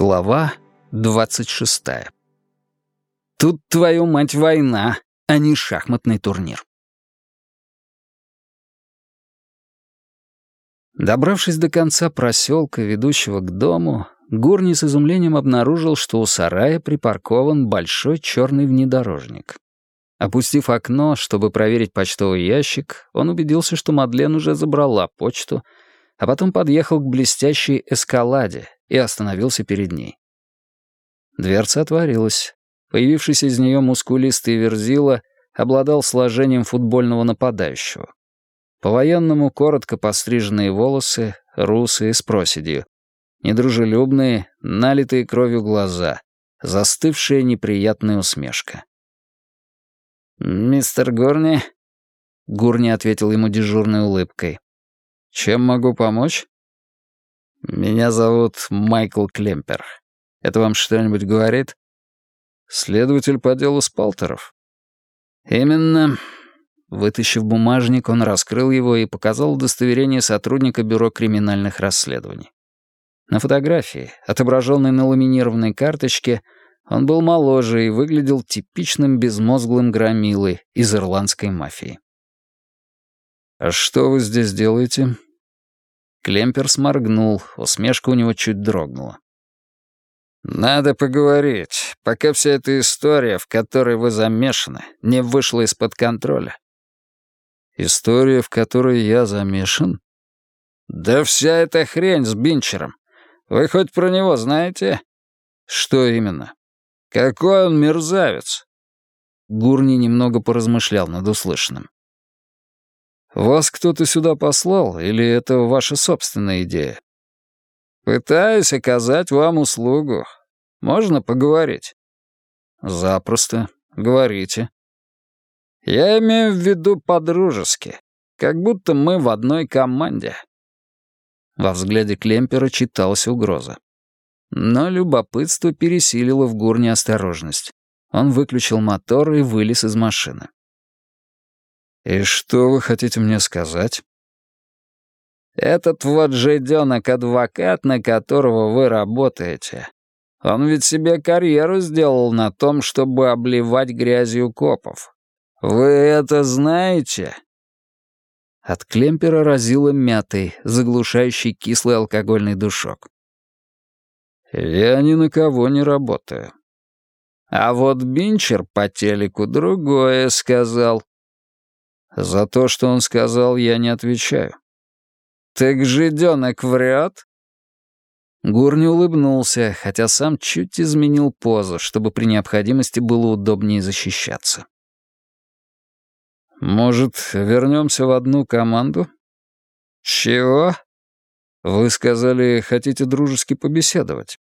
Глава двадцать шестая. Тут твою мать война, а не шахматный турнир. Добравшись до конца проселка, ведущего к дому, Гурни с изумлением обнаружил, что у сарая припаркован большой черный внедорожник. Опустив окно, чтобы проверить почтовый ящик, он убедился, что Мадлен уже забрала почту, а потом подъехал к блестящей эскаладе и остановился перед ней. Дверца отворилась. Появившийся из нее мускулистый верзила обладал сложением футбольного нападающего. По-военному коротко постриженные волосы, русые с проседью. Недружелюбные, налитые кровью глаза, застывшая неприятная усмешка. «Мистер Горни?» Гурни ответил ему дежурной улыбкой. «Чем могу помочь?» «Меня зовут Майкл Клемпер. Это вам что-нибудь говорит?» «Следователь по делу Спалтеров». «Именно». Вытащив бумажник, он раскрыл его и показал удостоверение сотрудника Бюро криминальных расследований. На фотографии, отображенной на ламинированной карточке, он был моложе и выглядел типичным безмозглым громилой из ирландской мафии. «А что вы здесь делаете?» Клемпер сморгнул, усмешка у него чуть дрогнула. «Надо поговорить, пока вся эта история, в которой вы замешаны, не вышла из-под контроля». «История, в которой я замешан?» «Да вся эта хрень с Бинчером. Вы хоть про него знаете?» «Что именно?» «Какой он мерзавец!» Гурни немного поразмышлял над услышанным. «Вас кто-то сюда послал, или это ваша собственная идея?» «Пытаюсь оказать вам услугу. Можно поговорить?» «Запросто. Говорите». «Я имею в виду по-дружески. Как будто мы в одной команде». Во взгляде Клемпера читалась угроза. Но любопытство пересилило в Гурне осторожность. Он выключил мотор и вылез из машины. «И что вы хотите мне сказать?» «Этот вот жиденок-адвокат, на которого вы работаете, он ведь себе карьеру сделал на том, чтобы обливать грязью копов. Вы это знаете?» От Клемпера разило мятой, заглушающий кислый алкогольный душок. «Я ни на кого не работаю». «А вот Бинчер по телеку другое сказал». «За то, что он сказал, я не отвечаю». «Так жиденок врет?» Гурни улыбнулся, хотя сам чуть изменил позу, чтобы при необходимости было удобнее защищаться. «Может, вернемся в одну команду?» «Чего?» «Вы сказали, хотите дружески побеседовать».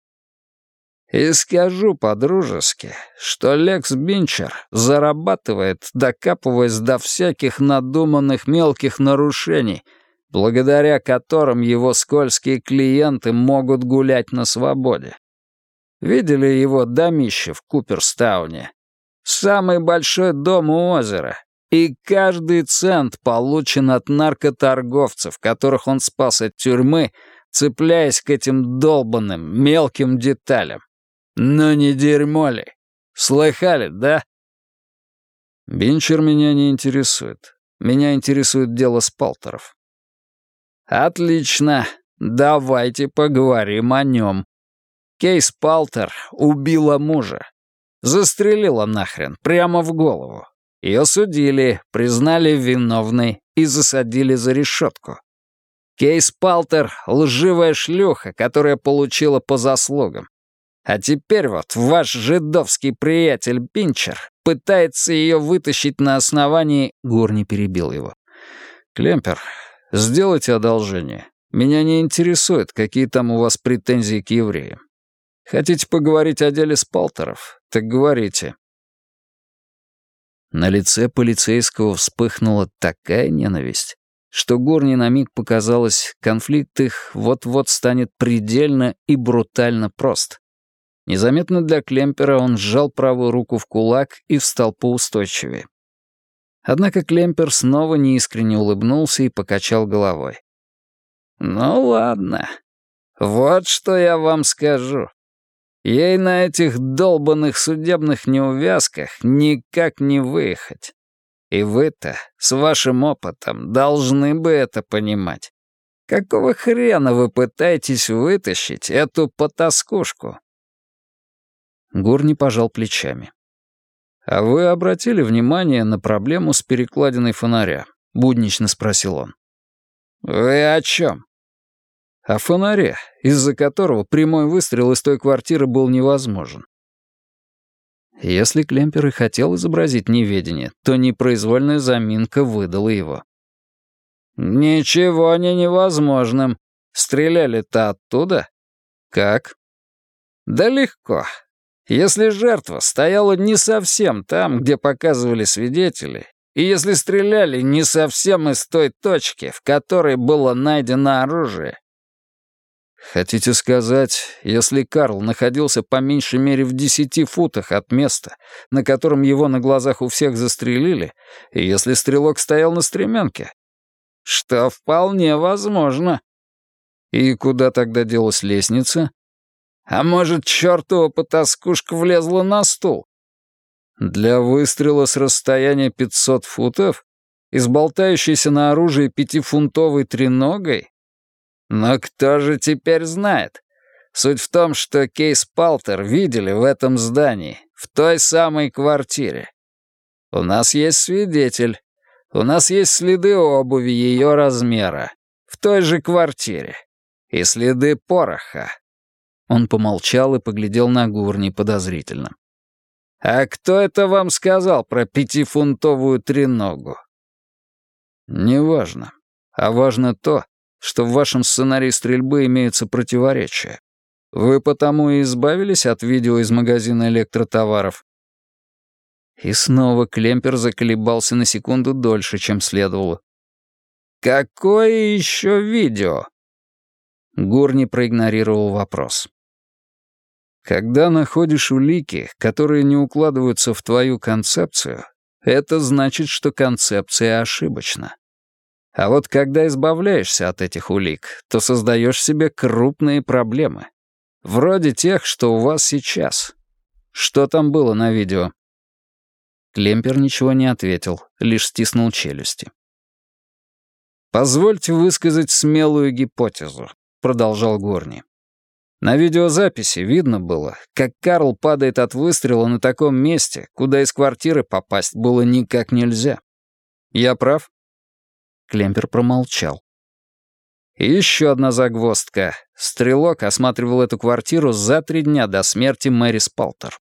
«И скажу по-дружески, что Лекс Бинчер зарабатывает, докапываясь до всяких надуманных мелких нарушений, благодаря которым его скользкие клиенты могут гулять на свободе. Видели его домище в Куперстауне? Самый большой дом у озера, и каждый цент получен от наркоторговцев, которых он спас от тюрьмы, цепляясь к этим долбанным мелким деталям. Но не дерьмо ли? Слыхали, да? Бинчер меня не интересует. Меня интересует дело Спалтеров. Отлично. Давайте поговорим о нем. Кейс Палтер убила мужа. Застрелила нахрен, прямо в голову. Ее судили, признали виновной и засадили за решетку. Кейс Палтер — лживая шлюха, которая получила по заслугам. А теперь вот ваш жидовский приятель Пинчер пытается ее вытащить на основании... Гурни перебил его. «Клемпер, сделайте одолжение. Меня не интересует, какие там у вас претензии к евреям. Хотите поговорить о деле Спалтеров? Так говорите. На лице полицейского вспыхнула такая ненависть, что Горни на миг показалось, конфликт их вот-вот станет предельно и брутально прост. Незаметно для Клемпера он сжал правую руку в кулак и встал поустойчивее. Однако Клемпер снова неискренне улыбнулся и покачал головой. «Ну ладно. Вот что я вам скажу. Ей на этих долбанных судебных неувязках никак не выехать. И вы-то, с вашим опытом, должны бы это понимать. Какого хрена вы пытаетесь вытащить эту потаскушку?» Гурни пожал плечами. «А вы обратили внимание на проблему с перекладиной фонаря?» — буднично спросил он. «Вы о чем?» «О фонаре, из-за которого прямой выстрел из той квартиры был невозможен. Если Клемпер и хотел изобразить неведение, то непроизвольная заминка выдала его. «Ничего не невозможным. Стреляли-то оттуда?» «Как?» «Да легко. Если жертва стояла не совсем там, где показывали свидетели, и если стреляли не совсем из той точки, в которой было найдено оружие, Хотите сказать, если Карл находился по меньшей мере в десяти футах от места, на котором его на глазах у всех застрелили, и если стрелок стоял на стремянке? Что вполне возможно. И куда тогда делась лестница? А может, чертова потаскушка влезла на стул? Для выстрела с расстояния 500 футов? Из болтающейся на оружии пятифунтовой треногой? Но кто же теперь знает? Суть в том, что Кейс Палтер видели в этом здании, в той самой квартире. У нас есть свидетель. У нас есть следы обуви ее размера. В той же квартире. И следы пороха. Он помолчал и поглядел на Гурни подозрительно. «А кто это вам сказал про пятифунтовую треногу?» «Неважно. А важно то, что в вашем сценарии стрельбы имеются противоречия. Вы потому и избавились от видео из магазина электротоваров?» И снова Клемпер заколебался на секунду дольше, чем следовало. «Какое еще видео?» Гурни проигнорировал вопрос. «Когда находишь улики, которые не укладываются в твою концепцию, это значит, что концепция ошибочна. А вот когда избавляешься от этих улик, то создаешь себе крупные проблемы. Вроде тех, что у вас сейчас. Что там было на видео?» Клемпер ничего не ответил, лишь стиснул челюсти. «Позвольте высказать смелую гипотезу», — продолжал Горни. На видеозаписи видно было, как Карл падает от выстрела на таком месте, куда из квартиры попасть было никак нельзя. Я прав? Клемпер промолчал. И еще одна загвоздка. Стрелок осматривал эту квартиру за три дня до смерти Мэри Спалтер.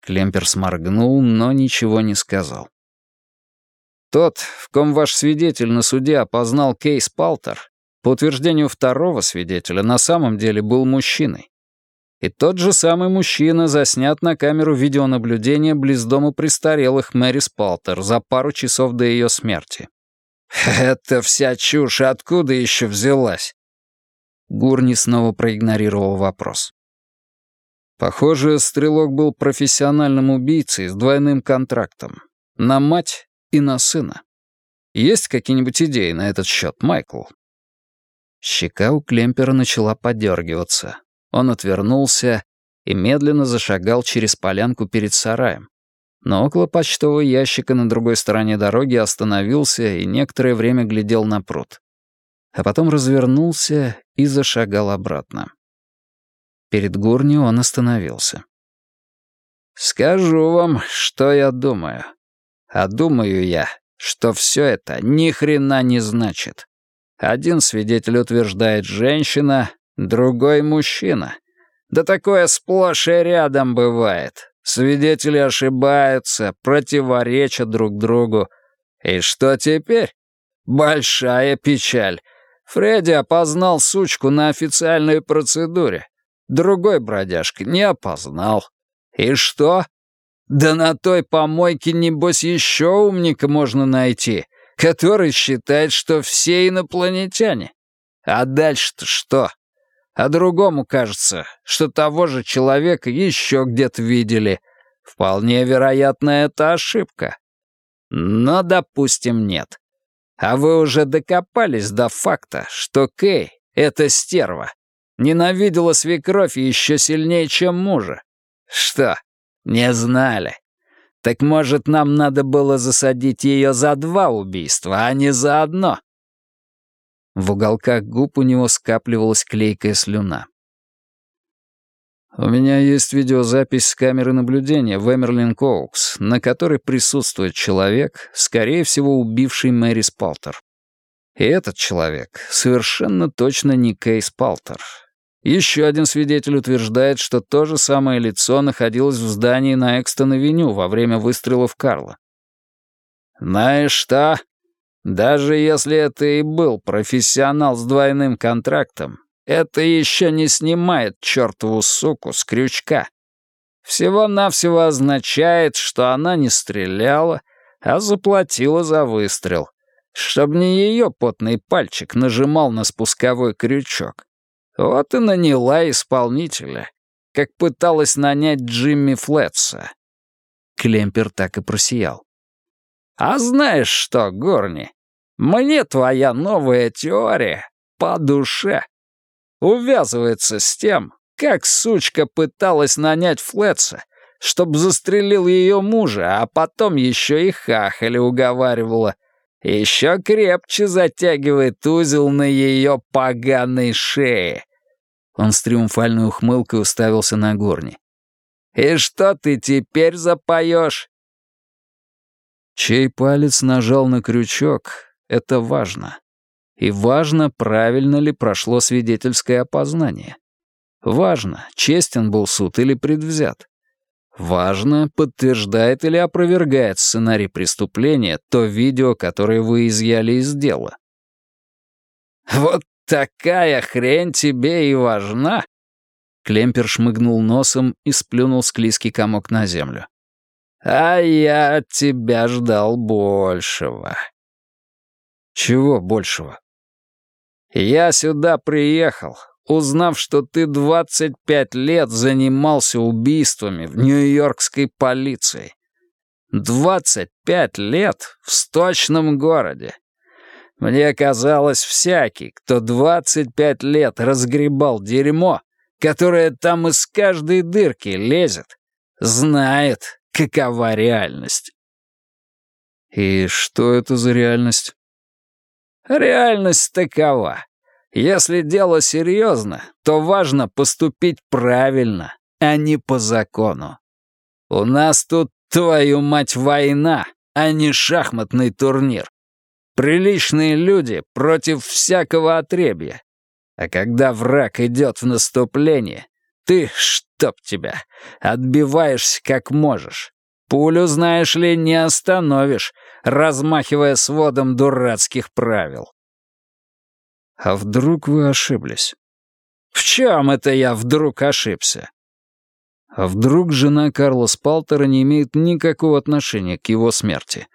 Клемпер сморгнул, но ничего не сказал. Тот, в ком ваш свидетель на суде опознал Кейс Палтер, по утверждению второго свидетеля, на самом деле был мужчиной. И тот же самый мужчина заснят на камеру видеонаблюдения близ дома престарелых Мэри Спалтер за пару часов до ее смерти. «Это вся чушь откуда еще взялась?» Гурни снова проигнорировал вопрос. Похоже, Стрелок был профессиональным убийцей с двойным контрактом. На мать и на сына. Есть какие-нибудь идеи на этот счет, Майкл? Щека у Клемпера начала подергиваться. Он отвернулся и медленно зашагал через полянку перед сараем, но около почтового ящика на другой стороне дороги остановился и некоторое время глядел на пруд. А потом развернулся и зашагал обратно. Перед Гурни он остановился. «Скажу вам, что я думаю. А думаю я, что все это ни хрена не значит. Один свидетель утверждает женщина, другой мужчина. Да такое сплошь и рядом бывает. Свидетели ошибаются, противоречат друг другу. И что теперь? Большая печаль. Фредди опознал сучку на официальной процедуре. Другой бродяжка не опознал. И что? Да на той помойке, небось, еще умника можно найти, который считает, что все инопланетяне. А дальше-то что? а другому кажется, что того же человека еще где-то видели. Вполне вероятно, это ошибка. Но, допустим, нет. А вы уже докопались до факта, что Кей — это стерва. Ненавидела свекровь еще сильнее, чем мужа. Что, не знали? Так может, нам надо было засадить ее за два убийства, а не за одно?» В уголках губ у него скапливалась клейкая слюна. «У меня есть видеозапись с камеры наблюдения в Эмерлин Коукс, на которой присутствует человек, скорее всего, убивший Мэри Спалтер. И этот человек совершенно точно не Кейс Палтер. Еще один свидетель утверждает, что то же самое лицо находилось в здании на Экстон-авеню во время выстрелов Карла. «Знаешь что? Даже если это и был профессионал с двойным контрактом, это еще не снимает чертову суку с крючка. Всего-навсего означает, что она не стреляла, а заплатила за выстрел, чтобы не ее потный пальчик нажимал на спусковой крючок. Вот и наняла исполнителя, как пыталась нанять Джимми Флетса. Клемпер так и просиял. «А знаешь что, Горни, мне твоя новая теория по душе увязывается с тем, как сучка пыталась нанять Флетса, чтобы застрелил ее мужа, а потом еще и хахали уговаривала. Еще крепче затягивает узел на ее поганой шее. Он с триумфальной ухмылкой уставился на горни. «И что ты теперь запоешь?» Чей палец нажал на крючок, это важно. И важно, правильно ли прошло свидетельское опознание. Важно, честен был суд или предвзят. Важно, подтверждает или опровергает сценарий преступления то видео, которое вы изъяли из дела. «Вот такая хрень тебе и важна?» Клемпер шмыгнул носом и сплюнул склизкий комок на землю. «А я от тебя ждал большего». «Чего большего?» Я сюда приехал, узнав, что ты 25 лет занимался убийствами в нью-йоркской полиции. 25 лет в сточном городе. Мне казалось, всякий, кто 25 лет разгребал дерьмо, которое там из каждой дырки лезет, знает, какова реальность. И что это за реальность? Реальность такова. Если дело серьезно, то важно поступить правильно, а не по закону. У нас тут, твою мать, война, а не шахматный турнир. Приличные люди против всякого отребья. А когда враг идет в наступление, ты, чтоб тебя, отбиваешься как можешь. Пулю, знаешь ли, не остановишь, размахивая сводом дурацких правил. А вдруг вы ошиблись? В чем это я вдруг ошибся? А вдруг жена Карла Спалтера не имеет никакого отношения к его смерти?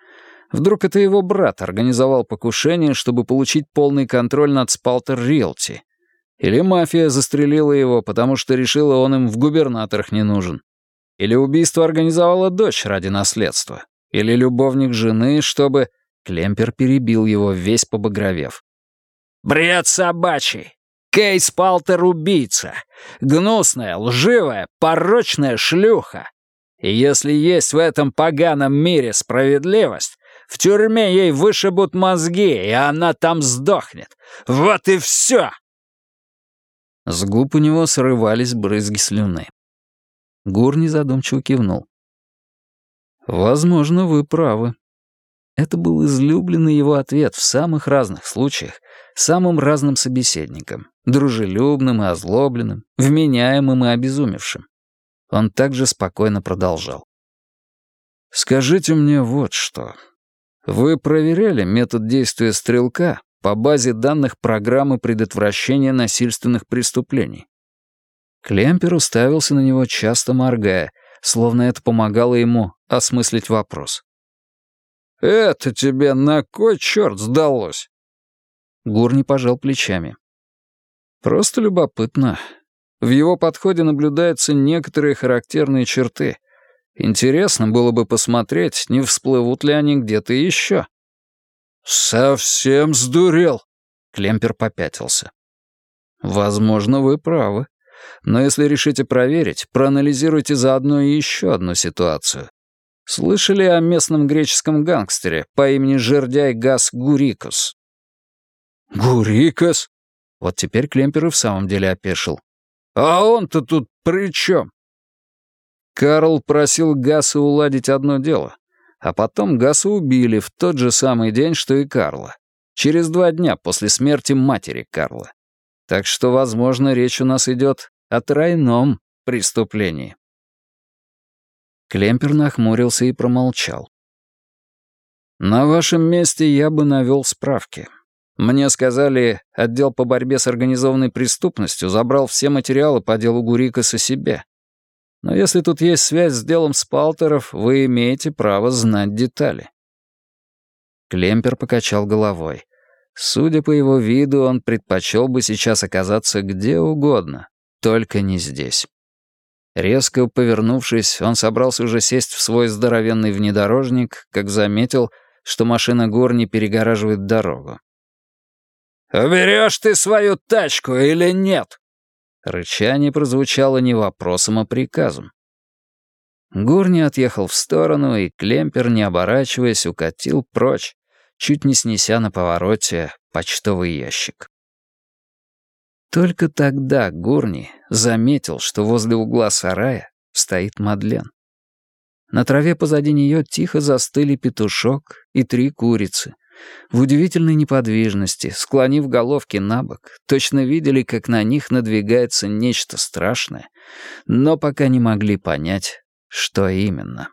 Вдруг это его брат организовал покушение, чтобы получить полный контроль над Спалтер Риэлти? Или мафия застрелила его, потому что решила, он им в губернаторах не нужен? Или убийство организовала дочь ради наследства? Или любовник жены, чтобы...» Клемпер перебил его, весь побагровев. «Бред собачий! Кейс Палтер — убийца! Гнусная, лживая, порочная шлюха! И если есть в этом поганом мире справедливость, в тюрьме ей вышибут мозги, и она там сдохнет. Вот и все!» С губ у него срывались брызги слюны. Гурни задумчиво кивнул. «Возможно, вы правы». Это был излюбленный его ответ в самых разных случаях, самым разным собеседникам, дружелюбным и озлобленным, вменяемым и обезумевшим. Он также спокойно продолжал. «Скажите мне вот что. Вы проверяли метод действия стрелка по базе данных программы предотвращения насильственных преступлений?» Клемпер уставился на него, часто моргая, словно это помогало ему осмыслить вопрос. «Это тебе на кой черт сдалось?» Гурни пожал плечами. «Просто любопытно. В его подходе наблюдаются некоторые характерные черты. Интересно было бы посмотреть, не всплывут ли они где-то еще». «Совсем сдурел?» — Клемпер попятился. Возможно, вы правы. Но если решите проверить, проанализируйте заодно и еще одну ситуацию. Слышали о местном греческом гангстере по имени Жердяй Гас Гурикос? Гурикос? Вот теперь Клемпер и в самом деле опешил. А он-то тут при чем? Карл просил Гаса уладить одно дело, а потом Гаса убили в тот же самый день, что и Карла. Через два дня после смерти матери Карла. Так что, возможно, речь у нас идет о тройном преступлении. Клемпер нахмурился и промолчал. «На вашем месте я бы навел справки. Мне сказали, отдел по борьбе с организованной преступностью забрал все материалы по делу Гурикаса себе. Но если тут есть связь с делом Спалтеров, вы имеете право знать детали». Клемпер покачал головой. Судя по его виду, он предпочел бы сейчас оказаться где угодно, только не здесь. Резко повернувшись, он собрался уже сесть в свой здоровенный внедорожник, как заметил, что машина Горни перегораживает дорогу. «Уберешь ты свою тачку или нет?» Рычание прозвучало не вопросом, а приказом. Гурни отъехал в сторону, и Клемпер, не оборачиваясь, укатил прочь, чуть не снеся на повороте почтовый ящик. Только тогда Гурни заметил, что возле угла сарая стоит Мадлен. На траве позади нее тихо застыли петушок и три курицы. В удивительной неподвижности, склонив головки на бок, точно видели, как на них надвигается нечто страшное, но пока не могли понять, что именно.